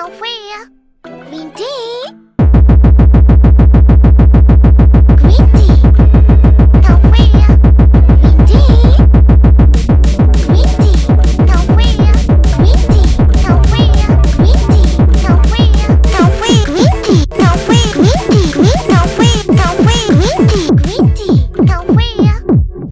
Will we? Uh, we did.